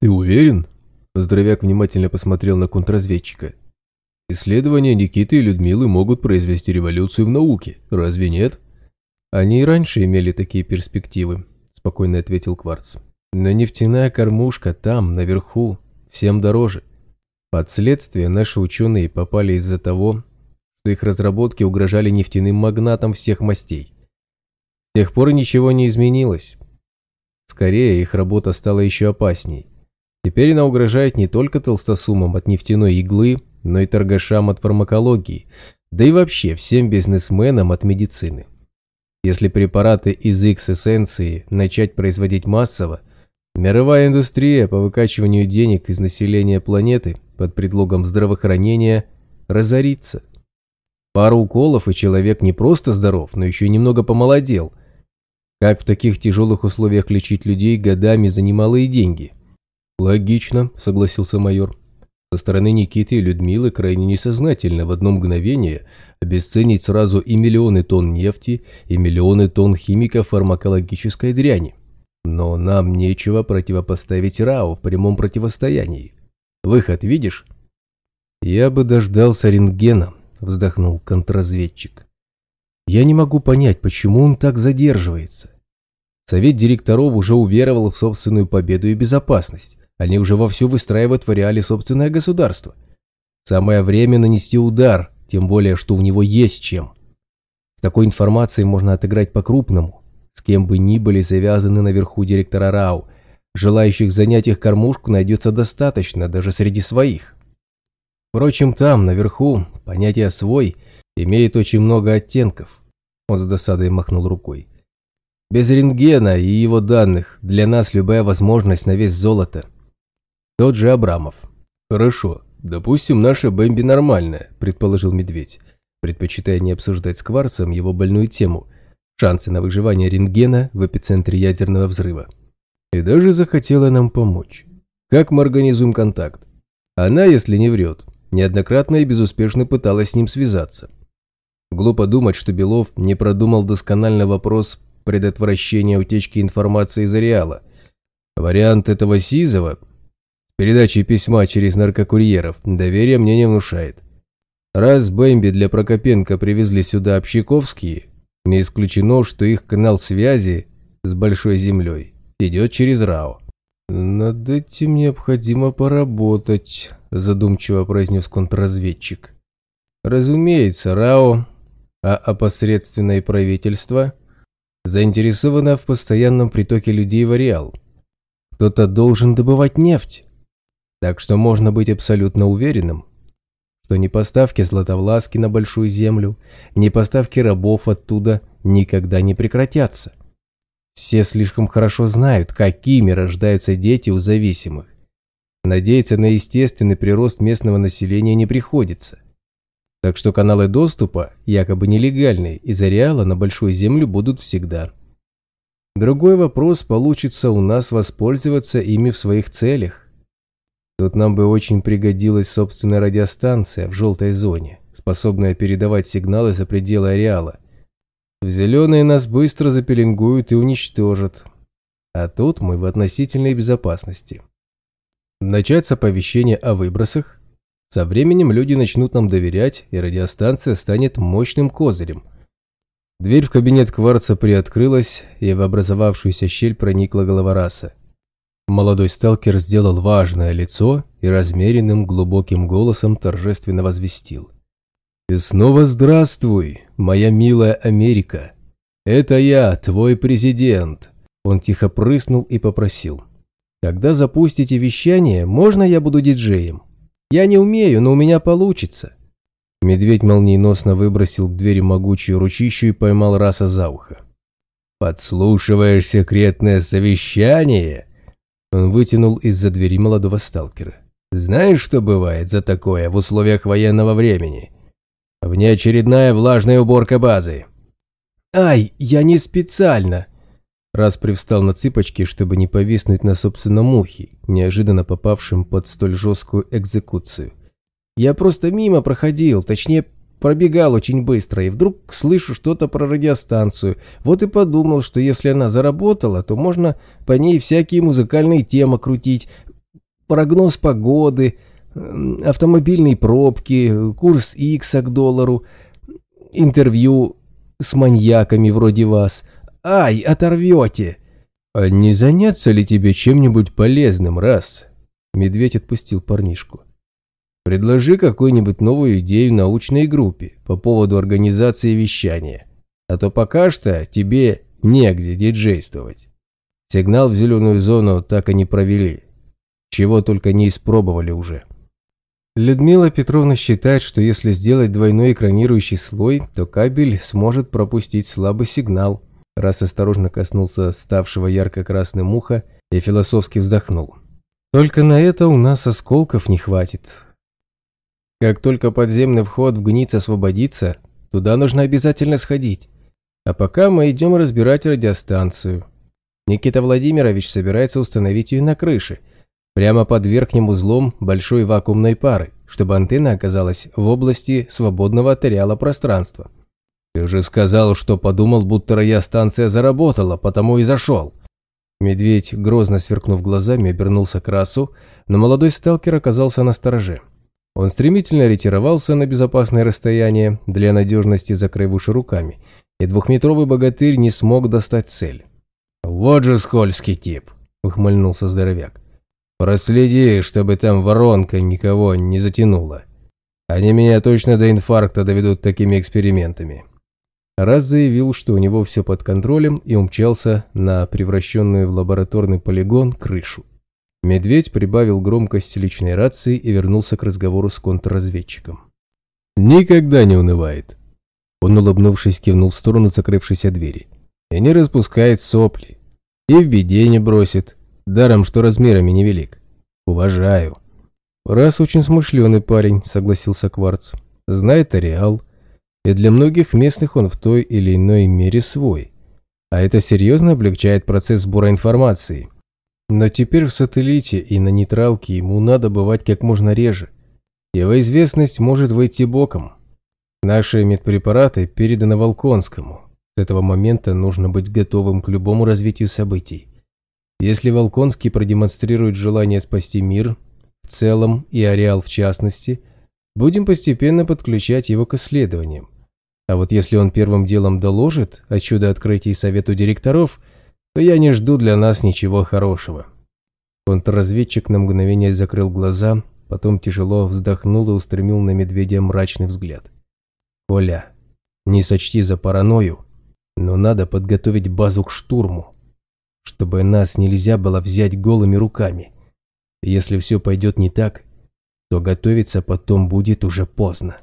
«Ты уверен?» Здоровяк внимательно посмотрел на контрразведчика. «Исследования Никиты и Людмилы могут произвести революцию в науке, разве нет?» «Они и раньше имели такие перспективы», – спокойно ответил Кварц. «Но нефтяная кормушка там, наверху, всем дороже. Под следствие наши ученые попали из-за того, что их разработки угрожали нефтяным магнатам всех мастей. С тех пор ничего не изменилось. Скорее, их работа стала еще опасней. Теперь она угрожает не только толстосумам от нефтяной иглы, но и торгашам от фармакологии, да и вообще всем бизнесменам от медицины. Если препараты из X-эссенции начать производить массово, мировая индустрия по выкачиванию денег из населения планеты под предлогом здравоохранения разорится. Пару уколов, и человек не просто здоров, но еще немного помолодел. Как в таких тяжелых условиях лечить людей годами за немалые деньги? Логично, согласился майор. Со стороны Никиты и Людмилы крайне несознательно в одно мгновение обесценить сразу и миллионы тонн нефти, и миллионы тонн химико-фармакологической дряни. Но нам нечего противопоставить РАО в прямом противостоянии. Выход видишь? Я бы дождался рентгена, вздохнул контрразведчик. Я не могу понять, почему он так задерживается. Совет директоров уже уверовал в собственную победу и безопасность. Они уже вовсю выстраивают в реале собственное государство. Самое время нанести удар, тем более, что у него есть чем. С такой информацией можно отыграть по-крупному. С кем бы ни были завязаны наверху директора РАУ, желающих занять их кормушку найдется достаточно, даже среди своих. Впрочем, там, наверху, понятие «свой» имеет очень много оттенков. Он с досадой махнул рукой. Без рентгена и его данных для нас любая возможность на вес золота. Тот же Абрамов. Хорошо, допустим, наша Бэмби нормальная, предположил Медведь, предпочитая не обсуждать с Кварцем его больную тему – шансы на выживание рентгена в эпицентре ядерного взрыва. И даже захотела нам помочь. Как мы организуем контакт? Она, если не врет, неоднократно и безуспешно пыталась с ним связаться. Глупо думать, что Белов не продумал досконально вопрос предотвращения утечки информации из ареала. Вариант этого Сизова Передачи письма через наркокурьеров доверия мне не внушает. Раз Бэмби для Прокопенко привезли сюда общаковские, не исключено, что их канал связи с Большой Землей идет через РАО. «Над этим необходимо поработать», – задумчиво произнес контрразведчик. «Разумеется, РАО, а опосредственное правительство заинтересовано в постоянном притоке людей в ареал. Кто-то должен добывать нефть. Так что можно быть абсолютно уверенным, что ни поставки Златовласки на Большую Землю, ни поставки рабов оттуда никогда не прекратятся. Все слишком хорошо знают, какими рождаются дети у зависимых. Надеяться на естественный прирост местного населения не приходится. Так что каналы доступа, якобы нелегальные, из ареала на Большую Землю будут всегда. Другой вопрос, получится у нас воспользоваться ими в своих целях. Тут нам бы очень пригодилась собственная радиостанция в желтой зоне, способная передавать сигналы за пределы ареала. В зеленые нас быстро запеленгуют и уничтожат. А тут мы в относительной безопасности. Начать с о выбросах. Со временем люди начнут нам доверять, и радиостанция станет мощным козырем. Дверь в кабинет Кварца приоткрылась, и в образовавшуюся щель проникла головораса. Молодой сталкер сделал важное лицо и размеренным глубоким голосом торжественно возвестил. «И снова здравствуй, моя милая Америка! Это я, твой президент!» Он тихо прыснул и попросил. «Когда запустите вещание, можно я буду диджеем? Я не умею, но у меня получится!» Медведь молниеносно выбросил к двери могучую ручищу и поймал раса за ухо. «Подслушиваешь секретное совещание?» Он вытянул из-за двери молодого сталкера. «Знаешь, что бывает за такое в условиях военного времени? Внеочередная влажная уборка базы». «Ай, я не специально!» Раз привстал на цыпочки, чтобы не повиснуть на собственном ухе, неожиданно попавшем под столь жесткую экзекуцию. «Я просто мимо проходил, точнее, Пробегал очень быстро, и вдруг слышу что-то про радиостанцию. Вот и подумал, что если она заработала, то можно по ней всякие музыкальные темы крутить. прогноз погоды, автомобильные пробки, курс Икса к доллару, интервью с маньяками вроде вас. Ай, оторвете!» «А не заняться ли тебе чем-нибудь полезным, раз?» Медведь отпустил парнишку. «Предложи какую-нибудь новую идею научной группе по поводу организации вещания, а то пока что тебе негде диджействовать. Сигнал в зеленую зону так и не провели. Чего только не испробовали уже». Людмила Петровна считает, что если сделать двойной экранирующий слой, то кабель сможет пропустить слабый сигнал. Раз осторожно коснулся ставшего ярко-красным уха и философски вздохнул. Только на это у нас осколков не хватит. Как только подземный вход в гниц освободится, туда нужно обязательно сходить. А пока мы идем разбирать радиостанцию. Никита Владимирович собирается установить ее на крыше – прямо под верхним узлом большой вакуумной пары, чтобы антенна оказалась в области свободного от пространства. «Ты же сказал, что подумал, будто радиостанция заработала, потому и зашел». Медведь, грозно сверкнув глазами, обернулся к расу, но молодой сталкер оказался на стороже. Он стремительно ретировался на безопасное расстояние, для надежности закрыв уши руками, и двухметровый богатырь не смог достать цель. «Вот же скользкий тип!» – ухмыльнулся здоровяк. Проследи, чтобы там воронка никого не затянула. Они меня точно до инфаркта доведут такими экспериментами. Раз заявил, что у него все под контролем и умчался на превращенную в лабораторный полигон крышу. Медведь прибавил громкость личной рации и вернулся к разговору с контрразведчиком. «Никогда не унывает». Он, улыбнувшись, кивнул в сторону закрывшейся двери. «И не распускает сопли. И в беде не бросит. Даром, что размерами невелик. Уважаю. Раз очень смышленый парень, согласился Кварц. Знает ареал. И для многих местных он в той или иной мере свой. А это серьезно облегчает процесс сбора информации. Но теперь в сателлите и на нейтралке ему надо бывать как можно реже. Его известность может выйти боком. Наши медпрепараты переданы Волконскому. С этого момента нужно быть готовым к любому развитию событий. Если Волконский продемонстрирует желание спасти мир в целом и ареал в частности, будем постепенно подключать его к исследованиям. А вот если он первым делом доложит о чудо-открытии совету директоров, то я не жду для нас ничего хорошего. Контрразведчик на мгновение закрыл глаза, потом тяжело вздохнул и устремил на медведя мрачный взгляд. «Коля, не сочти за паранойю, но надо подготовить базу к штурму чтобы нас нельзя было взять голыми руками. Если все пойдет не так, то готовиться потом будет уже поздно.